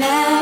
Now